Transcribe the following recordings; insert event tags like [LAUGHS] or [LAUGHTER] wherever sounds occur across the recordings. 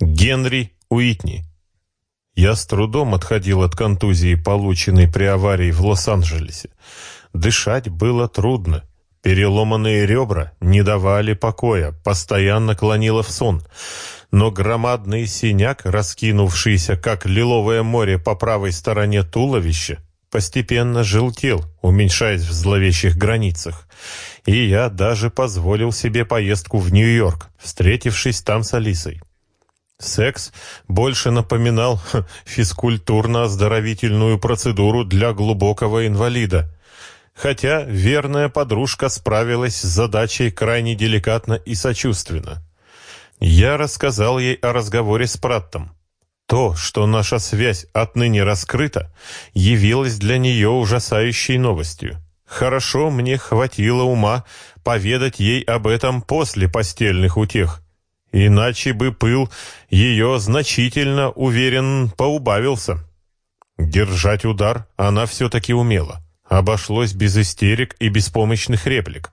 Генри Уитни. Я с трудом отходил от контузии, полученной при аварии в Лос-Анджелесе. Дышать было трудно. Переломанные ребра не давали покоя, постоянно клонило в сон. Но громадный синяк, раскинувшийся, как лиловое море по правой стороне туловища, постепенно желтел, уменьшаясь в зловещих границах. И я даже позволил себе поездку в Нью-Йорк, встретившись там с Алисой. Секс больше напоминал [LAUGHS] физкультурно-оздоровительную процедуру для глубокого инвалида. Хотя верная подружка справилась с задачей крайне деликатно и сочувственно. Я рассказал ей о разговоре с Праттом. То, что наша связь отныне раскрыта, явилось для нее ужасающей новостью. Хорошо мне хватило ума поведать ей об этом после постельных утех – Иначе бы пыл ее значительно, уверен, поубавился. Держать удар она все-таки умела. Обошлось без истерик и беспомощных реплик.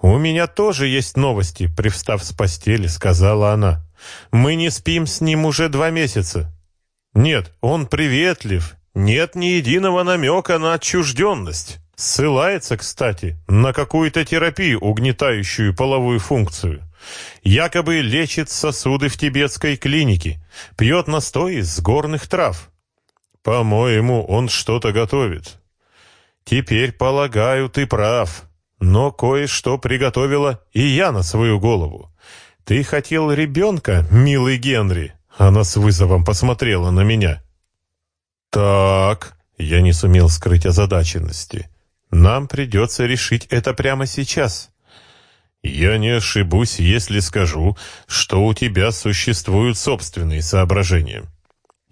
«У меня тоже есть новости», — привстав с постели, сказала она. «Мы не спим с ним уже два месяца». «Нет, он приветлив. Нет ни единого намека на отчужденность. Ссылается, кстати, на какую-то терапию, угнетающую половую функцию. Якобы лечит сосуды в тибетской клинике, пьет настой из горных трав. По-моему, он что-то готовит. Теперь, полагаю, ты прав. Но кое-что приготовила и я на свою голову. Ты хотел ребенка, милый Генри? Она с вызовом посмотрела на меня. Так, я не сумел скрыть озадаченности. Нам придется решить это прямо сейчас. Я не ошибусь, если скажу, что у тебя существуют собственные соображения.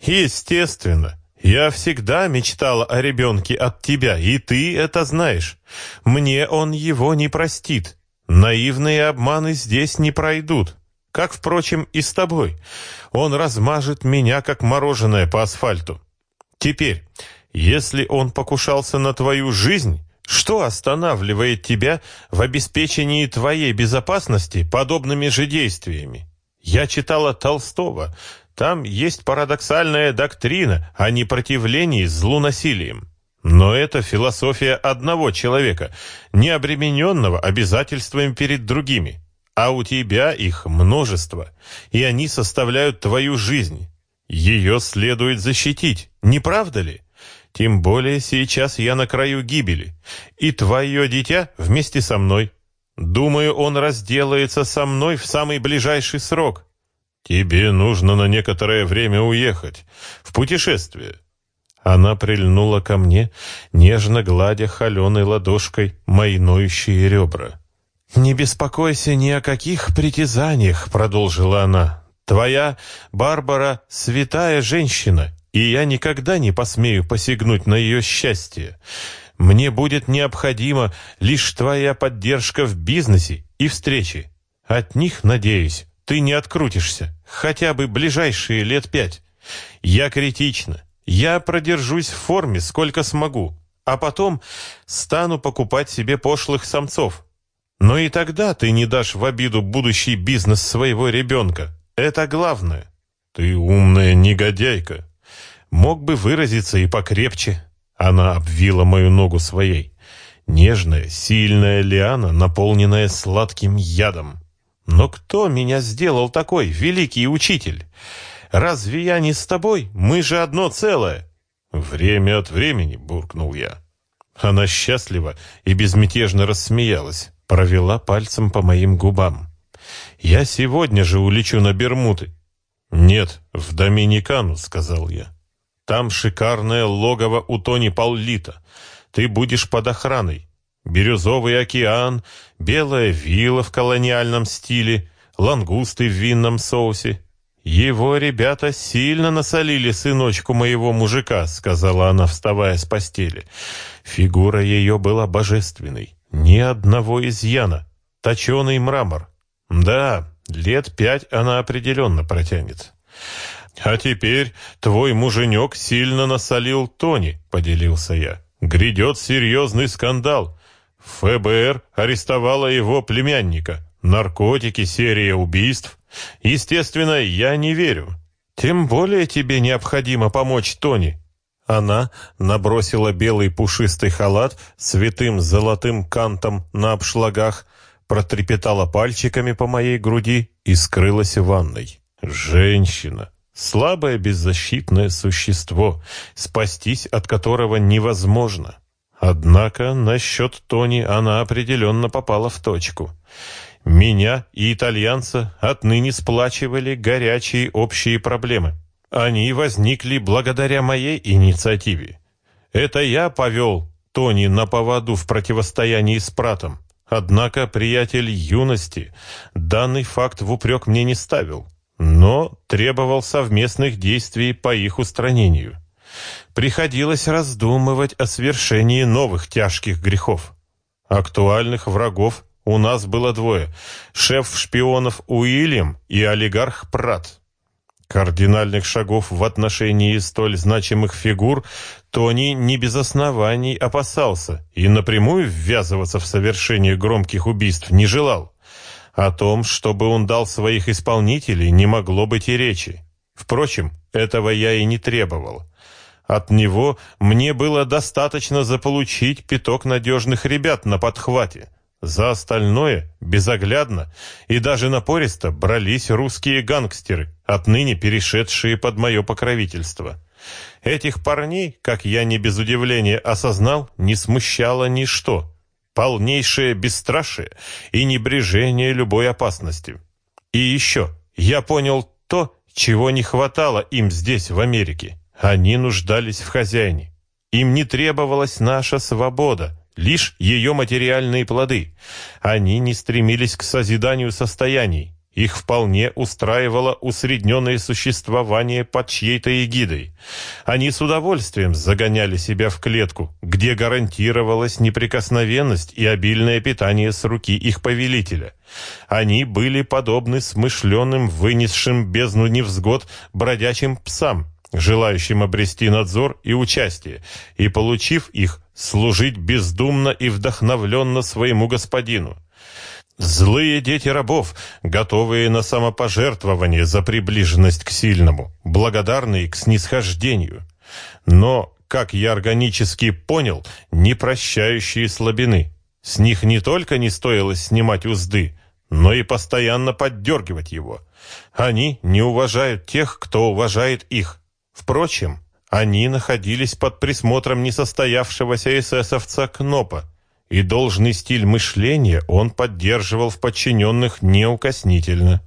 Естественно. Я всегда мечтала о ребенке от тебя, и ты это знаешь. Мне он его не простит. Наивные обманы здесь не пройдут. Как, впрочем, и с тобой. Он размажет меня, как мороженое по асфальту. Теперь, если он покушался на твою жизнь, что останавливает тебя в обеспечении твоей безопасности подобными же действиями? Я читала Толстого. Там есть парадоксальная доктрина о непротивлении злу насилием. Но это философия одного человека, не обремененного обязательствами перед другими. А у тебя их множество, и они составляют твою жизнь. Ее следует защитить, не правда ли? Тем более сейчас я на краю гибели. И твое дитя вместе со мной. Думаю, он разделается со мной в самый ближайший срок. Тебе нужно на некоторое время уехать. В путешествие. Она прильнула ко мне, нежно гладя холеной ладошкой мои ноющие ребра. «Не беспокойся ни о каких притязаниях», — продолжила она. «Твоя Барбара — святая женщина, и я никогда не посмею посягнуть на ее счастье. Мне будет необходима лишь твоя поддержка в бизнесе и встрече. От них, надеюсь, ты не открутишься, хотя бы ближайшие лет пять. Я критична. Я продержусь в форме, сколько смогу, а потом стану покупать себе пошлых самцов. Но и тогда ты не дашь в обиду будущий бизнес своего ребенка. Это главное. Ты умная негодяйка, Мог бы выразиться и покрепче. Она обвила мою ногу своей. Нежная, сильная лиана, наполненная сладким ядом. Но кто меня сделал такой, великий учитель? Разве я не с тобой? Мы же одно целое. Время от времени, буркнул я. Она счастливо и безмятежно рассмеялась, провела пальцем по моим губам. «Я сегодня же улечу на Бермуды». «Нет, в Доминикану», — сказал я. Там шикарное логово у Тони Паулита. Ты будешь под охраной. Бирюзовый океан, белая вилла в колониальном стиле, лангусты в винном соусе. Его ребята сильно насолили сыночку моего мужика, сказала она, вставая с постели. Фигура ее была божественной, ни одного изъяна, точеный мрамор. Да, лет пять она определенно протянет. «А теперь твой муженек сильно насолил Тони», — поделился я. «Грядет серьезный скандал. ФБР арестовала его племянника, Наркотики, серия убийств. Естественно, я не верю. Тем более тебе необходимо помочь Тони. Она набросила белый пушистый халат с витым золотым кантом на обшлагах, протрепетала пальчиками по моей груди и скрылась в ванной. Женщина. Слабое беззащитное существо, спастись от которого невозможно. Однако насчет Тони она определенно попала в точку. Меня и итальянца отныне сплачивали горячие общие проблемы. Они возникли благодаря моей инициативе. Это я повел Тони на поводу в противостоянии с Пратом. Однако приятель юности данный факт в упрек мне не ставил, но требовал совместных действий по их устранению. Приходилось раздумывать о свершении новых тяжких грехов. Актуальных врагов у нас было двое – шеф шпионов Уильям и олигарх Прат. Кардинальных шагов в отношении столь значимых фигур Тони не без оснований опасался и напрямую ввязываться в совершение громких убийств не желал. О том, чтобы он дал своих исполнителей, не могло быть и речи. Впрочем, этого я и не требовал. От него мне было достаточно заполучить пяток надежных ребят на подхвате. За остальное, безоглядно и даже напористо брались русские гангстеры, отныне перешедшие под мое покровительство. Этих парней, как я не без удивления осознал, не смущало ничто. Полнейшее бесстрашие и небрежение любой опасности. И еще, я понял то, чего не хватало им здесь, в Америке. Они нуждались в хозяине. Им не требовалась наша свобода, лишь ее материальные плоды. Они не стремились к созиданию состояний. Их вполне устраивало усредненное существование под чьей-то эгидой. Они с удовольствием загоняли себя в клетку, где гарантировалась неприкосновенность и обильное питание с руки их повелителя. Они были подобны смышленым, вынесшим бездну невзгод бродячим псам, желающим обрести надзор и участие, и, получив их, служить бездумно и вдохновленно своему господину. Злые дети рабов, готовые на самопожертвование за приближенность к сильному, благодарные к снисхождению. Но, как я органически понял, не прощающие слабины. С них не только не стоило снимать узды, но и постоянно поддергивать его. Они не уважают тех, кто уважает их. Впрочем, они находились под присмотром несостоявшегося эсэсовца Кнопа, и должный стиль мышления он поддерживал в подчиненных неукоснительно.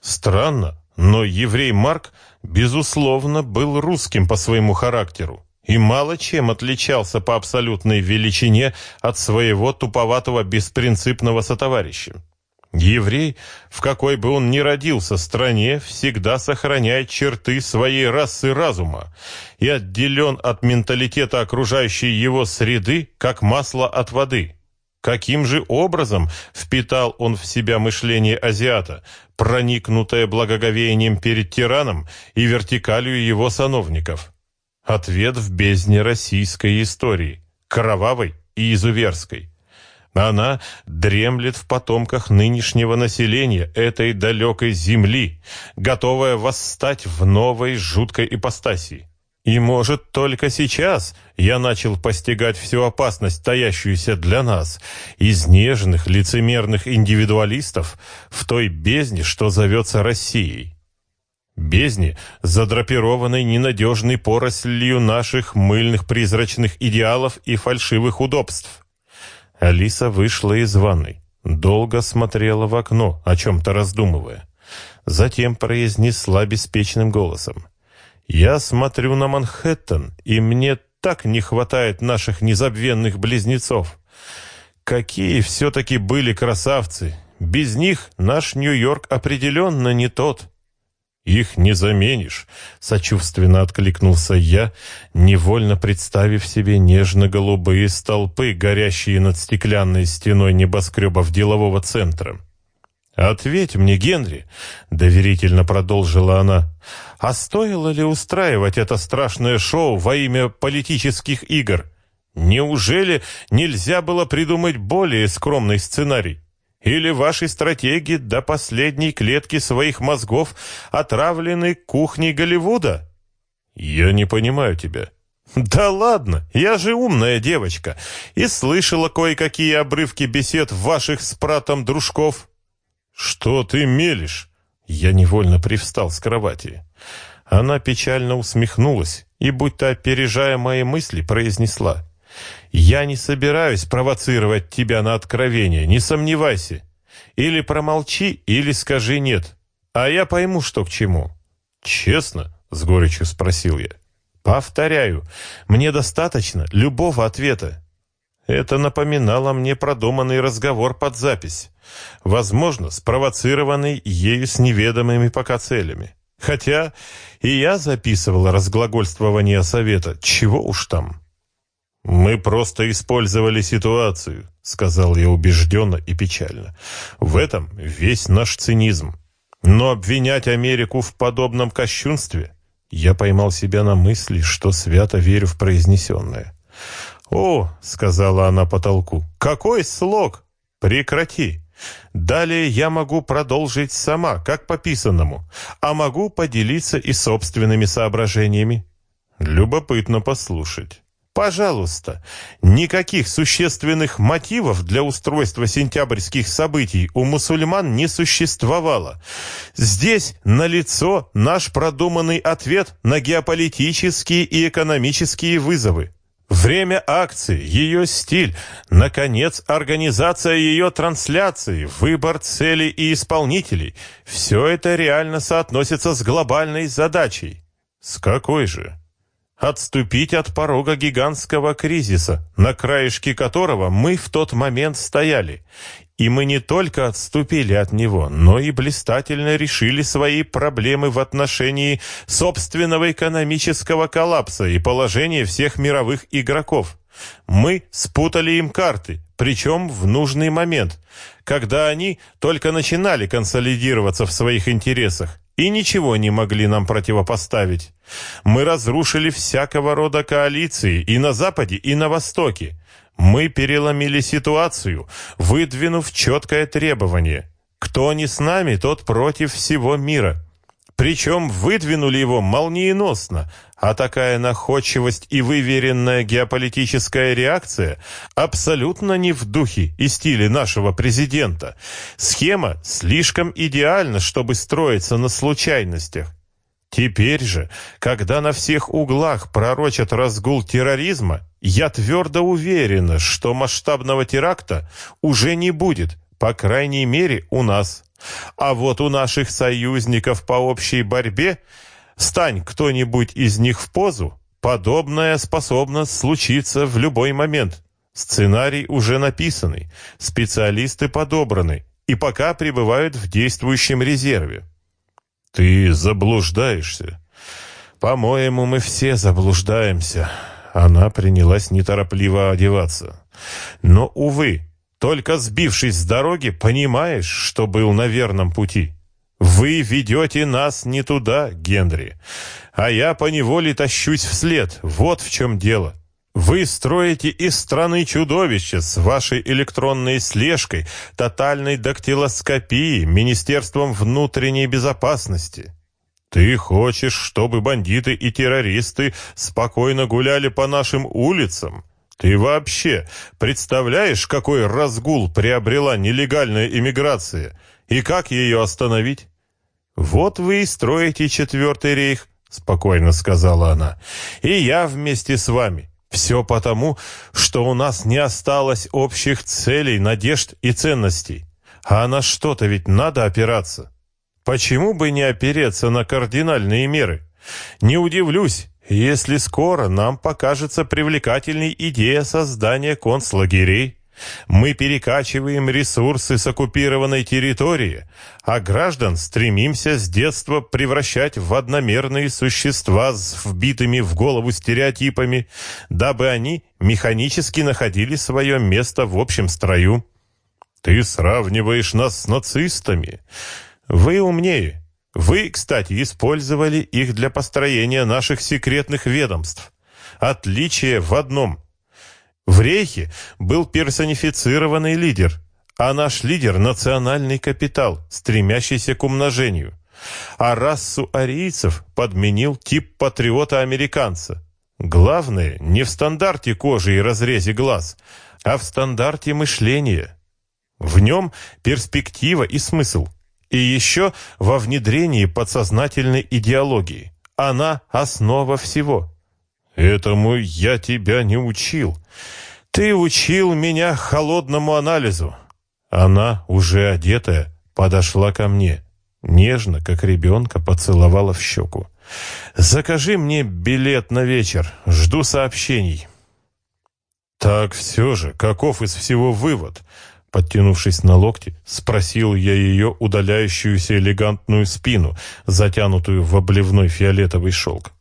Странно, но еврей Марк, безусловно, был русским по своему характеру и мало чем отличался по абсолютной величине от своего туповатого беспринципного сотоварища. Еврей, в какой бы он ни родился стране, всегда сохраняет черты своей расы разума и отделен от менталитета окружающей его среды, как масло от воды. Каким же образом впитал он в себя мышление азиата, проникнутое благоговением перед тираном и вертикалью его сановников? Ответ в бездне российской истории, кровавой и изуверской. Она дремлет в потомках нынешнего населения этой далекой земли, готовая восстать в новой жуткой ипостаси. И, может, только сейчас я начал постигать всю опасность, таящуюся для нас, из нежных, лицемерных индивидуалистов в той бездне, что зовется Россией. Бездне, задрапированной ненадежной порослью наших мыльных призрачных идеалов и фальшивых удобств. Алиса вышла из ванной, долго смотрела в окно, о чем-то раздумывая. Затем произнесла беспечным голосом. «Я смотрю на Манхэттен, и мне так не хватает наших незабвенных близнецов. Какие все-таки были красавцы! Без них наш Нью-Йорк определенно не тот». «Их не заменишь», — сочувственно откликнулся я, невольно представив себе нежно-голубые столпы, горящие над стеклянной стеной небоскребов делового центра. «Ответь мне, Генри», — доверительно продолжила она, — «а стоило ли устраивать это страшное шоу во имя политических игр? Неужели нельзя было придумать более скромный сценарий? Или ваши стратеги до последней клетки своих мозгов отравлены кухней Голливуда? Я не понимаю тебя. Да ладно, я же умная девочка и слышала кое-какие обрывки бесед ваших с пратом дружков. Что ты мелешь? Я невольно привстал с кровати. Она печально усмехнулась и, будто опережая мои мысли, произнесла. «Я не собираюсь провоцировать тебя на откровение, не сомневайся. Или промолчи, или скажи «нет». А я пойму, что к чему». «Честно?» — с горечью спросил я. «Повторяю, мне достаточно любого ответа». Это напоминало мне продуманный разговор под запись, возможно, спровоцированный ею с неведомыми пока целями. Хотя и я записывал разглагольствование совета, чего уж там. «Мы просто использовали ситуацию», — сказал я убежденно и печально. «В этом весь наш цинизм. Но обвинять Америку в подобном кощунстве...» Я поймал себя на мысли, что свято верю в произнесенное. «О», — сказала она потолку, — «какой слог! Прекрати! Далее я могу продолжить сама, как по писанному, а могу поделиться и собственными соображениями. Любопытно послушать. Пожалуйста, никаких существенных мотивов для устройства сентябрьских событий у мусульман не существовало. Здесь налицо наш продуманный ответ на геополитические и экономические вызовы. Время акции, ее стиль, наконец, организация ее трансляции, выбор целей и исполнителей – все это реально соотносится с глобальной задачей. С какой же? Отступить от порога гигантского кризиса, на краешке которого мы в тот момент стояли, и мы не только отступили от него, но и блистательно решили свои проблемы в отношении собственного экономического коллапса и положения всех мировых игроков. Мы спутали им карты, причем в нужный момент, когда они только начинали консолидироваться в своих интересах и ничего не могли нам противопоставить. Мы разрушили всякого рода коалиции и на Западе, и на Востоке. Мы переломили ситуацию, выдвинув четкое требование. Кто не с нами, тот против всего мира. Причем выдвинули его молниеносно, а такая находчивость и выверенная геополитическая реакция абсолютно не в духе и стиле нашего президента. Схема слишком идеальна, чтобы строиться на случайностях. Теперь же, когда на всех углах пророчат разгул терроризма, я твердо уверена, что масштабного теракта уже не будет, по крайней мере, у нас. А вот у наших союзников по общей борьбе, стань кто-нибудь из них в позу, подобное способно случиться в любой момент. Сценарий уже написанный, специалисты подобраны и пока пребывают в действующем резерве. «Ты заблуждаешься». «По-моему, мы все заблуждаемся». Она принялась неторопливо одеваться. «Но, увы, только сбившись с дороги, понимаешь, что был на верном пути. Вы ведете нас не туда, Генри, а я поневоле тащусь вслед. Вот в чем дело». Вы строите из страны чудовища с вашей электронной слежкой, тотальной дактилоскопией, Министерством внутренней безопасности. Ты хочешь, чтобы бандиты и террористы спокойно гуляли по нашим улицам? Ты вообще представляешь, какой разгул приобрела нелегальная иммиграция и как ее остановить? Вот вы и строите четвертый рейх, спокойно сказала она, и я вместе с вами. Все потому, что у нас не осталось общих целей, надежд и ценностей. А на что-то ведь надо опираться. Почему бы не опереться на кардинальные меры? Не удивлюсь, если скоро нам покажется привлекательной идея создания концлагерей. Мы перекачиваем ресурсы с оккупированной территории, а граждан стремимся с детства превращать в одномерные существа с вбитыми в голову стереотипами, дабы они механически находили свое место в общем строю. Ты сравниваешь нас с нацистами. Вы умнее. Вы, кстати, использовали их для построения наших секретных ведомств. Отличие в одном – в Рейхе был персонифицированный лидер, а наш лидер — национальный капитал, стремящийся к умножению. А расу арийцев подменил тип патриота-американца. Главное не в стандарте кожи и разрезе глаз, а в стандарте мышления. В нем перспектива и смысл. И еще во внедрении подсознательной идеологии. Она основа всего. Этому я тебя не учил. Ты учил меня холодному анализу. Она, уже одетая, подошла ко мне. Нежно, как ребенка, поцеловала в щеку. «Закажи мне билет на вечер. Жду сообщений». «Так все же, каков из всего вывод?» Подтянувшись на локти, спросил я ее удаляющуюся элегантную спину, затянутую в обливной фиолетовый шелк.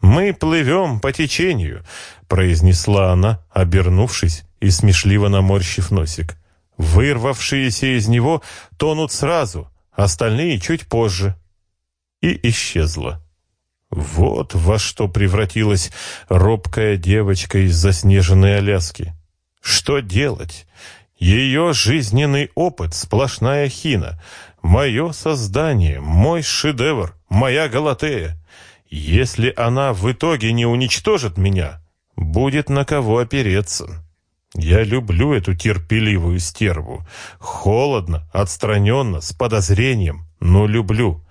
«Мы плывем по течению», — произнесла она, обернувшись и смешливо наморщив носик. «Вырвавшиеся из него тонут сразу, остальные чуть позже». И исчезла. Вот во что превратилась робкая девочка из заснеженной Аляски. Что делать? Ее жизненный опыт — сплошная хина. Мое создание, мой шедевр, моя Галатея. Если она в итоге не уничтожит меня, будет на кого опереться. Я люблю эту терпеливую стерву. Холодно, отстраненно, с подозрением, но люблю.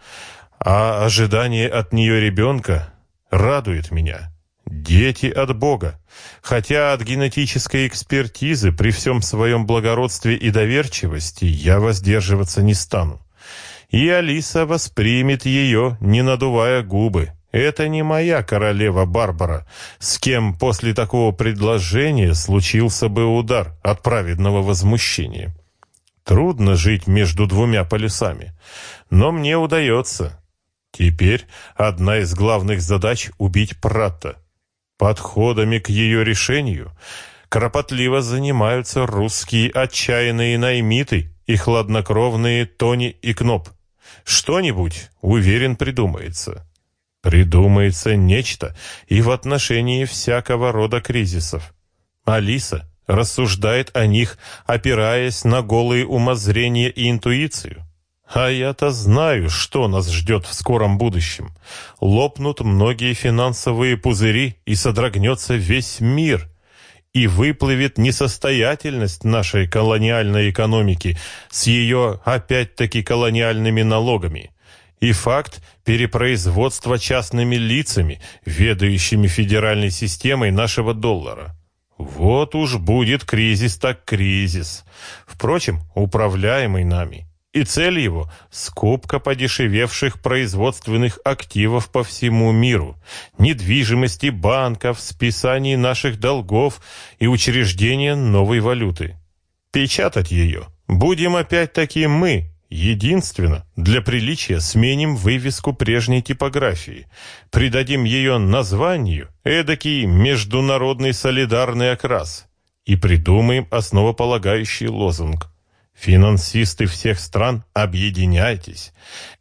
А ожидание от нее ребенка радует меня. Дети от Бога. Хотя от генетической экспертизы при всем своем благородстве и доверчивости я воздерживаться не стану. И Алиса воспримет ее, не надувая губы. Это не моя королева Барбара, с кем после такого предложения случился бы удар от праведного возмущения. Трудно жить между двумя полюсами, но мне удается. Теперь одна из главных задач — убить Пратта. Подходами к ее решению кропотливо занимаются русские отчаянные наймиты и хладнокровные Тони и Кноп. Что-нибудь, уверен, придумается. Придумается нечто и в отношении всякого рода кризисов. Алиса рассуждает о них, опираясь на голые умозрения и интуицию. А я-то знаю, что нас ждет в скором будущем. Лопнут многие финансовые пузыри, и содрогнется весь мир. И выплывет несостоятельность нашей колониальной экономики с ее, опять-таки, колониальными налогами. И факт перепроизводства частными лицами, ведающими федеральной системой нашего доллара. Вот уж будет кризис так кризис. Впрочем, управляемый нами и цель его – скупка подешевевших производственных активов по всему миру, недвижимости банков, списание наших долгов и учреждение новой валюты. Печатать ее будем опять-таки мы, единственно, для приличия сменим вывеску прежней типографии, придадим ее названию эдакий международный солидарный окрас и придумаем основополагающий лозунг – Финансисты всех стран, объединяйтесь.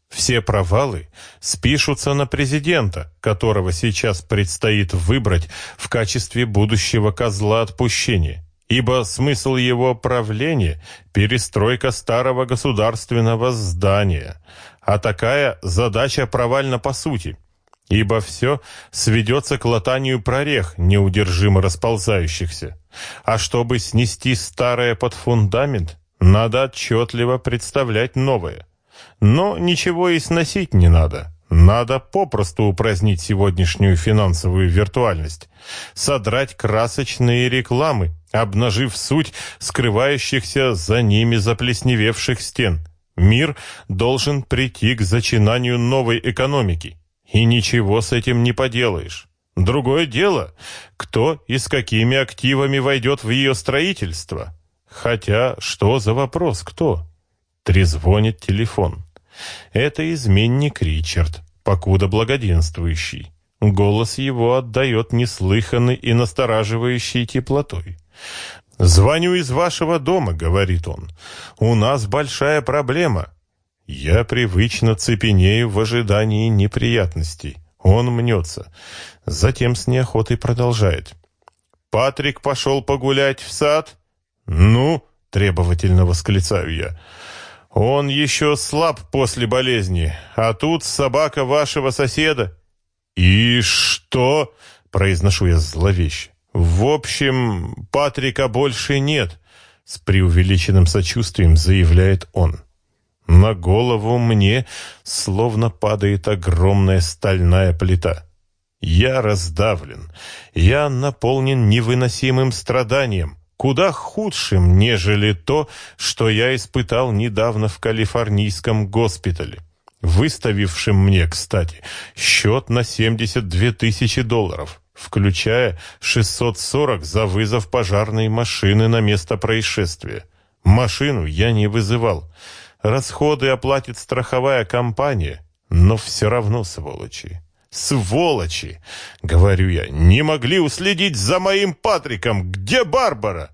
Все провалы спишутся на президента, которого сейчас предстоит выбрать в качестве будущего козла отпущения, ибо смысл его правления – перестройка старого государственного здания, а такая задача провальна по сути, ибо все сведется к латанию прорех, неудержимо расползающихся. А чтобы снести старое под фундамент – надо отчетливо представлять новое. Но ничего и сносить не надо. Надо попросту упразднить сегодняшнюю финансовую виртуальность, содрать красочные рекламы, обнажив суть скрывающихся за ними заплесневевших стен. Мир должен прийти к зачинанию новой экономики, и ничего с этим не поделаешь. Другое дело, кто и с какими активами войдет в ее строительство. Хотя, что за вопрос, кто? Трезвонит телефон. Это изменник Ричард, покуда благоденствующий. Голос его отдает неслыханной и настораживающей теплотой. «Звоню из вашего дома», — говорит он. «У нас большая проблема». Я привычно цепенею в ожидании неприятностей. Он мнется. Затем с неохотой продолжает. «Патрик пошел погулять в сад?» «Ну, требовательно восклицаю я. «Он еще слаб после болезни, а тут собака вашего соседа». «И что?» — произношу я зловеще. «В общем, Патрика больше нет», — с преувеличенным сочувствием заявляет он. На голову мне словно падает огромная стальная плита. Я раздавлен, я наполнен невыносимым страданием, куда худшим, нежели то, что я испытал недавно в калифорнийском госпитале, выставившим мне, кстати, счет на 72 тысячи долларов, включая 640 за вызов пожарной машины на место происшествия. Машину я не вызывал. Расходы оплатит страховая компания, но все равно сволочи. Сволочи, говорю я, не могли уследить за моим Патриком. Где Барбара?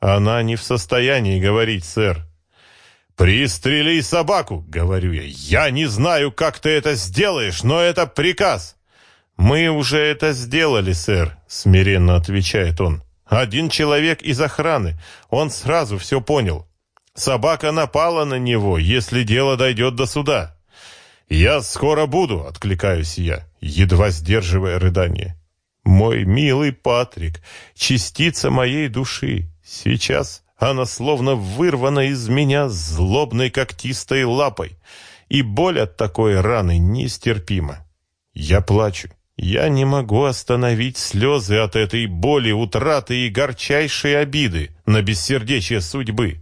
Она не в состоянии говорить, сэр. «Пристрели собаку!» — говорю я. «Я не знаю, как ты это сделаешь, но это приказ!» «Мы уже это сделали, сэр», — смиренно отвечает он. «Один человек из охраны. Он сразу все понял. Собака напала на него, если дело дойдет до суда. «Я скоро буду», — откликаюсь я, едва сдерживая рыдание. «Мой милый Патрик, частица моей души, сейчас она словно вырвана из меня злобной когтистой лапой, и боль от такой раны нестерпима. Я плачу, я не могу остановить слезы от этой боли, утраты и горчайшей обиды на бессердечие судьбы.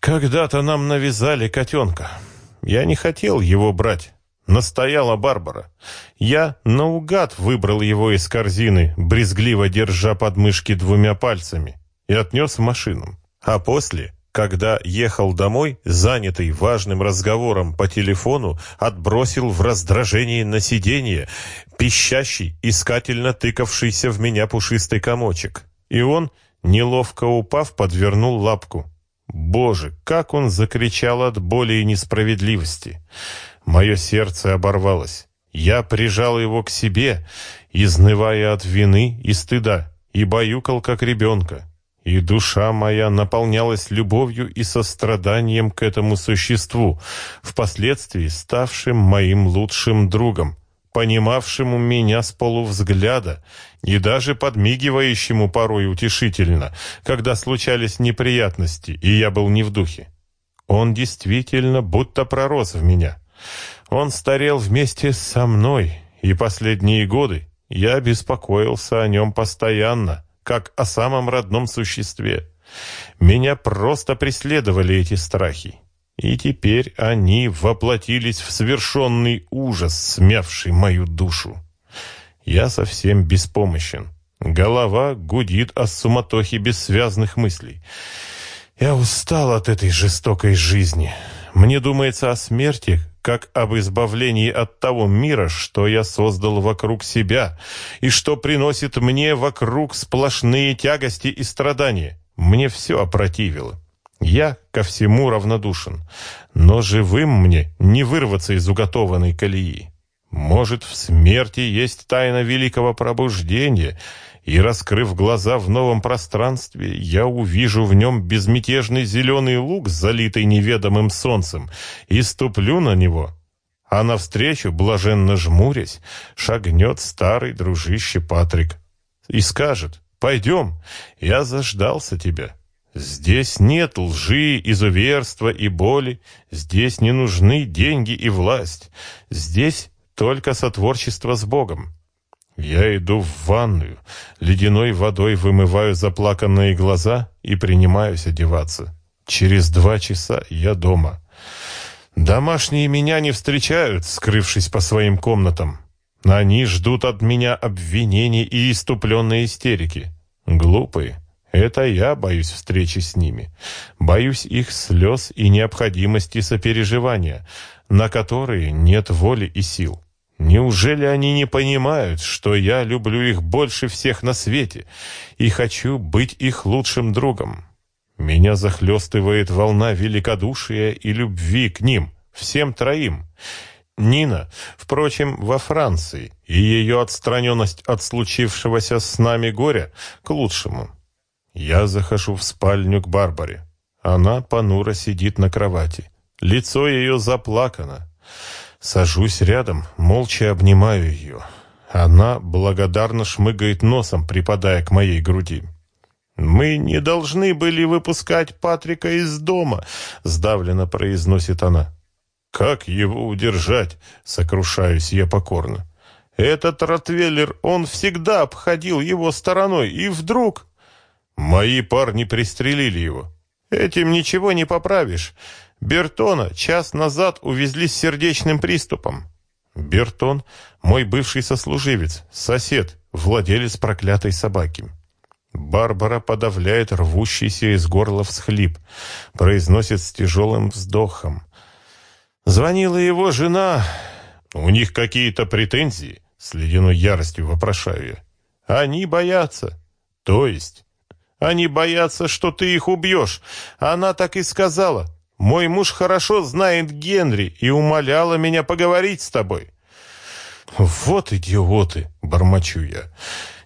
Когда-то нам навязали котенка. Я не хотел его брать. Настояла Барбара. Я наугад выбрал его из корзины, брезгливо держа подмышки двумя пальцами, и отнес в машину. А после, когда ехал домой, занятый важным разговором по телефону, отбросил в раздражении на сиденье пищащий, искательно тыкавшийся в меня пушистый комочек. И он, неловко упав, подвернул лапку. Боже, как он закричал от боли и несправедливости! Мое сердце оборвалось. Я прижал его к себе, изнывая от вины и стыда, и баюкал, как ребенка. И душа моя наполнялась любовью и состраданием к этому существу, впоследствии ставшим моим лучшим другом, понимавшему меня с полувзгляда и даже подмигивающему порой утешительно, когда случались неприятности, и я был не в духе. Он действительно будто пророс в меня. Он старел вместе со мной, и последние годы я беспокоился о нем постоянно, как о самом родном существе. Меня просто преследовали эти страхи. И теперь они воплотились в совершенный ужас, смявший мою душу. Я совсем беспомощен. Голова гудит о суматохе бессвязных мыслей. Я устал от этой жестокой жизни. Мне думается о смерти, как об избавлении от того мира, что я создал вокруг себя, и что приносит мне вокруг сплошные тягости и страдания. Мне все опротивило. Я ко всему равнодушен, но живым мне не вырваться из уготованной колеи. Может, в смерти есть тайна великого пробуждения, и, раскрыв глаза в новом пространстве, я увижу в нем безмятежный зеленый луг, залитый неведомым солнцем, и ступлю на него. А навстречу, блаженно жмурясь, шагнет старый дружище Патрик и скажет «Пойдем, я заждался тебя». Здесь нет лжи, изуверства и боли, здесь не нужны деньги и власть, здесь только сотворчество с Богом. Я иду в ванную, ледяной водой вымываю заплаканные глаза и принимаюсь одеваться. Через два часа я дома. Домашние меня не встречают, скрывшись по своим комнатам. Они ждут от меня обвинений и иступленной истерики. Глупые. Это я боюсь встречи с ними. Боюсь их слез и необходимости сопереживания, на которые нет воли и сил. Неужели они не понимают, что я люблю их больше всех на свете и хочу быть их лучшим другом? Меня захлестывает волна великодушия и любви к ним, всем троим. Нина, впрочем, во Франции, и ее отстраненность от случившегося с нами горя к лучшему. Я захожу в спальню к Барбаре. Она понуро сидит на кровати. Лицо ее заплакано. Сажусь рядом, молча обнимаю ее. Она благодарно шмыгает носом, припадая к моей груди. «Мы не должны были выпускать Патрика из дома», — сдавленно произносит она. «Как его удержать?» — сокрушаюсь я покорно. «Этот Ротвейлер, он всегда обходил его стороной, и вдруг...» «Мои парни пристрелили его. Этим ничего не поправишь. Бертона час назад увезли с сердечным приступом. Бертон — мой бывший сослуживец, сосед, владелец проклятой собаки. Барбара подавляет рвущийся из горла всхлип, произносит с тяжелым вздохом. Звонила его жена. У них какие-то претензии? С ледяной яростью вопрошаю я. Они боятся. То есть? Они боятся, что ты их убьешь. Она так и сказала. Мой муж хорошо знает Генри и умоляла меня поговорить с тобой. Вот идиоты, бормочу я.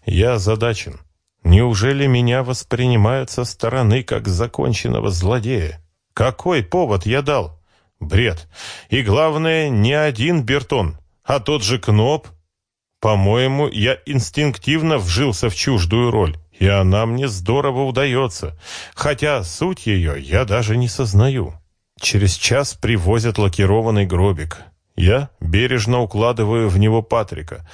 Я озадачен. Неужели меня воспринимают со стороны как законченного злодея? Какой повод я дал? Бред. И главное, не один Бертон, а тот же Кноп. По-моему, я инстинктивно вжился в чуждую роль, и она мне здорово удается, хотя суть ее я даже не сознаю. Через час привозят лакированный гробик. Я бережно укладываю в него Патрика.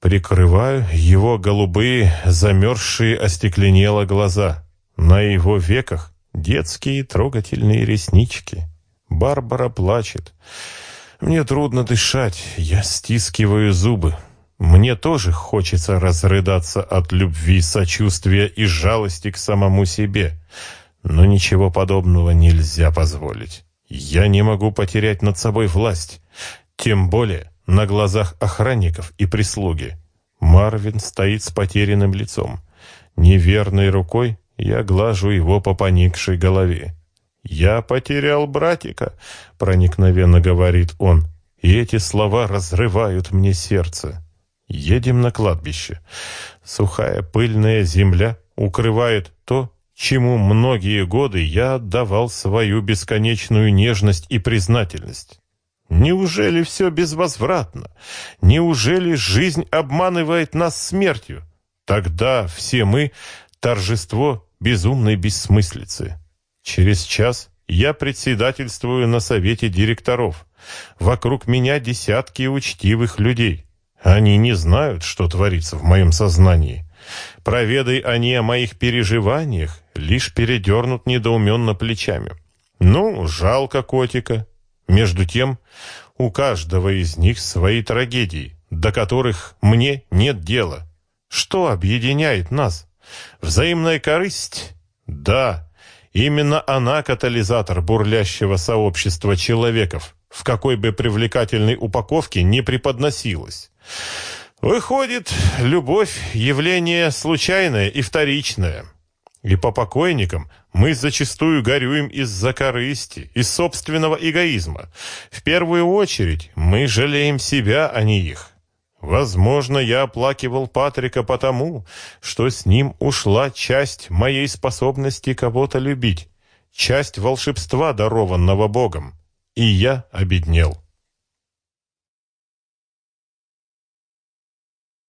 Прикрываю его голубые, замерзшие, остекленело глаза. На его веках детские трогательные реснички. Барбара плачет. Мне трудно дышать, я стискиваю зубы. Мне тоже хочется разрыдаться от любви, сочувствия и жалости к самому себе. Но ничего подобного нельзя позволить. Я не могу потерять над собой власть. Тем более на глазах охранников и прислуги. Марвин стоит с потерянным лицом. Неверной рукой я глажу его по поникшей голове. «Я потерял братика», — проникновенно говорит он, и эти слова разрывают мне сердце. Едем на кладбище. Сухая пыльная земля укрывает то, чему многие годы я отдавал свою бесконечную нежность и признательность. Неужели все безвозвратно? Неужели жизнь обманывает нас смертью? Тогда все мы — торжество безумной бессмыслицы. Через час я председательствую на совете директоров. Вокруг меня десятки учтивых людей. Они не знают, что творится в моем сознании. Проведай они о моих переживаниях, лишь передернут недоуменно плечами. Ну, жалко котика, между тем, у каждого из них свои трагедии, до которых мне нет дела. Что объединяет нас? Взаимная корысть? Да, именно она катализатор бурлящего сообщества человеков, в какой бы привлекательной упаковке не преподносилась. Выходит, любовь – явление случайное и вторичное – и по покойникам мы зачастую горюем из-за корысти, из собственного эгоизма. В первую очередь мы жалеем себя, а не их. Возможно, я оплакивал Патрика потому, что с ним ушла часть моей способности кого-то любить, часть волшебства, дарованного Богом, и я обеднел.